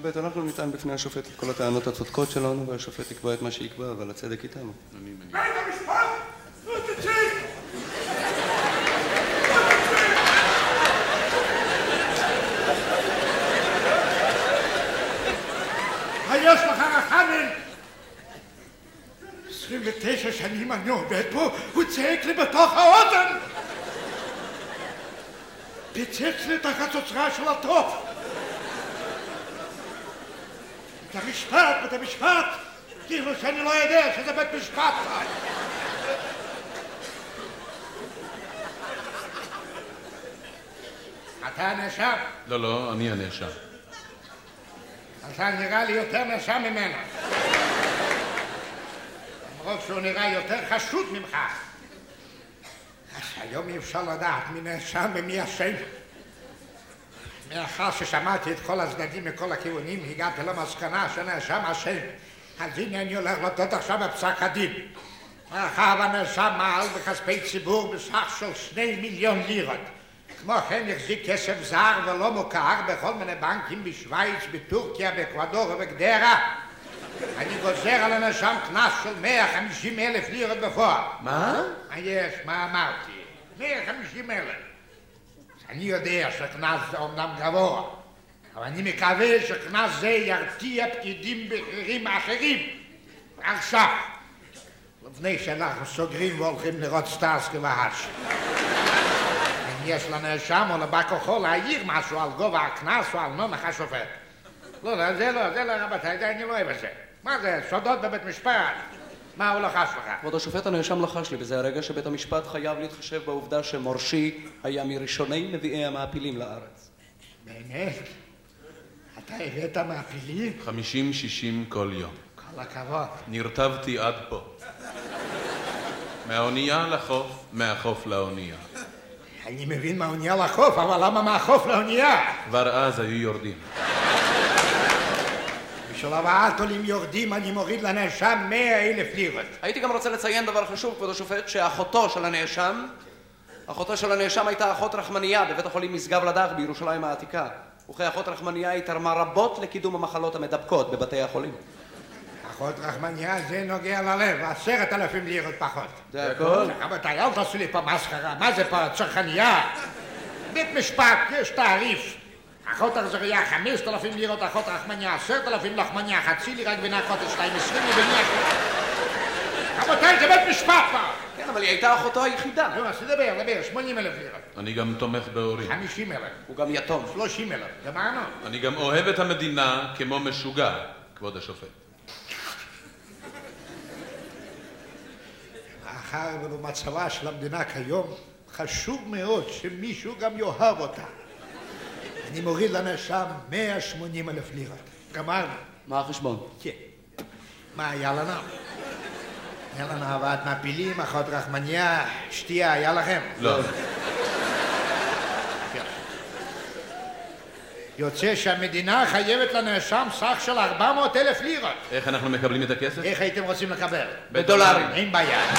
ב', אנחנו נטען בפני השופט את כל הטענות הצודקות שלנו, והשופט יקבע את מה שיקבע, אבל הצדק איתנו. בית המשפט! יש לך רחמים? 29 שנים אני עובד פה, הוא צועק לי בתוך האוזן! פיצץ לי את החצוצרה של הטוב! בית המשפט, בית המשפט! כאילו שאני לא יודע שזה בית משפט! אתה הנאשם? לא, לא, אני הנאשם. אתה נראה לי יותר נאשם ממנו. למרות שהוא נראה יותר חשוד ממך. אז היום אי אפשר לדעת מי נאשם ומי אשם. מאחר ששמעתי את כל הצדדים מכל הכיוונים, הגעתי למסקנה שנאשם אשם. אז הנה אני הולך לתת עכשיו בפסק הדין. מאחר והנאשם מעל בכספי ציבור בסך של שני מיליון לירות. כמו כן החזיק כסף זר ולא מוכר בכל מיני בנקים בשוויץ, בטורקיה, באקוודור ובגדרה. אני גוזר על הנאשם קנס של 150 אלף לירות בפועל. מה? מה יש? מה אמרתי? 150 אלף. אני יודע שקנס זה אומנם גבוה, אבל אני מקווה שקנס זה ירתיע פקידים בכירים אחרים. עכשיו, לפני שאנחנו סוגרים והולכים לראות סטארסקי והאש. אם יש לנאשם או לבא כוחו להעיר משהו על גובה הקנס או על נומך השופט. לא, לא, זה לא, זה לא, רבותיי, אני לא אוהב את זה. מה זה, סודות בבית משפט? מה הוא לחש לך? כבוד השופט, הנאשם לחש לי, וזה הרגע שבית המשפט חייב להתחשב בעובדה שמורשי היה מראשוני נביאי המעפילים לארץ. באמת? אתה הבאת מעפילים? חמישים שישים כל יום. כל הכבוד. נרטבתי עד פה. מהאונייה לחוף, מהחוף לאונייה. אני מבין מהאונייה לחוף, אבל למה מהחוף לאונייה? כבר אז היו יורדים. בשביל הבאת עולים יורדים אני מוריד לנאשם מאה אלף לירות. הייתי גם רוצה לציין דבר חשוב, כבוד השופט, שאחותו של הנאשם, אחותו של הנאשם הייתה אחות רחמנייה בבית החולים משגב לדך בירושלים העתיקה. וכאחות רחמנייה היא תרמה רבות לקידום המחלות המדבקות בבתי החולים. אחות רחמניה זה נוגע ללב, עשרת אלפים לירות פחות. זה הכל? רבותיי, אל תעשו לי פה מסחרה, מה זה פה צרכנייה? בית משפט, יש תעריף. אחות החזריה, חמשת אלפים לירות, אחות רחמניה, עשרת אלפים לחמניה, חצי לירה גבינה קוטג' שתיים עשרים לבנייה. רבותיי, זה בית משפט פה! כן, אבל היא הייתה אחותו היחידה. נו, אז תדבר, דבר, שמונים אלף לירות. אני גם תומך בהורים. חמישים אלף. הוא גם יתום. שלושים אלף. גמרנו? אני גם אוהב את המדינה כמו משוגע, כבוד השופט. מאחר ובמצבה של המדינה כיום, חשוב מאוד שמישהו גם יאהב אותה. אני מוריד לנאשם 180 אלף לירות. גמרנו. מה החשבון? כן. מה היה לנו? היה לנו הבאת מעפילים, אחות רחמניה, שתייה, היה לכם? לא. יוצא שהמדינה חייבת לנאשם סך של 400 אלף לירות. איך אנחנו מקבלים את הכסף? איך הייתם רוצים לקבל? בדולרים. אין בעיה.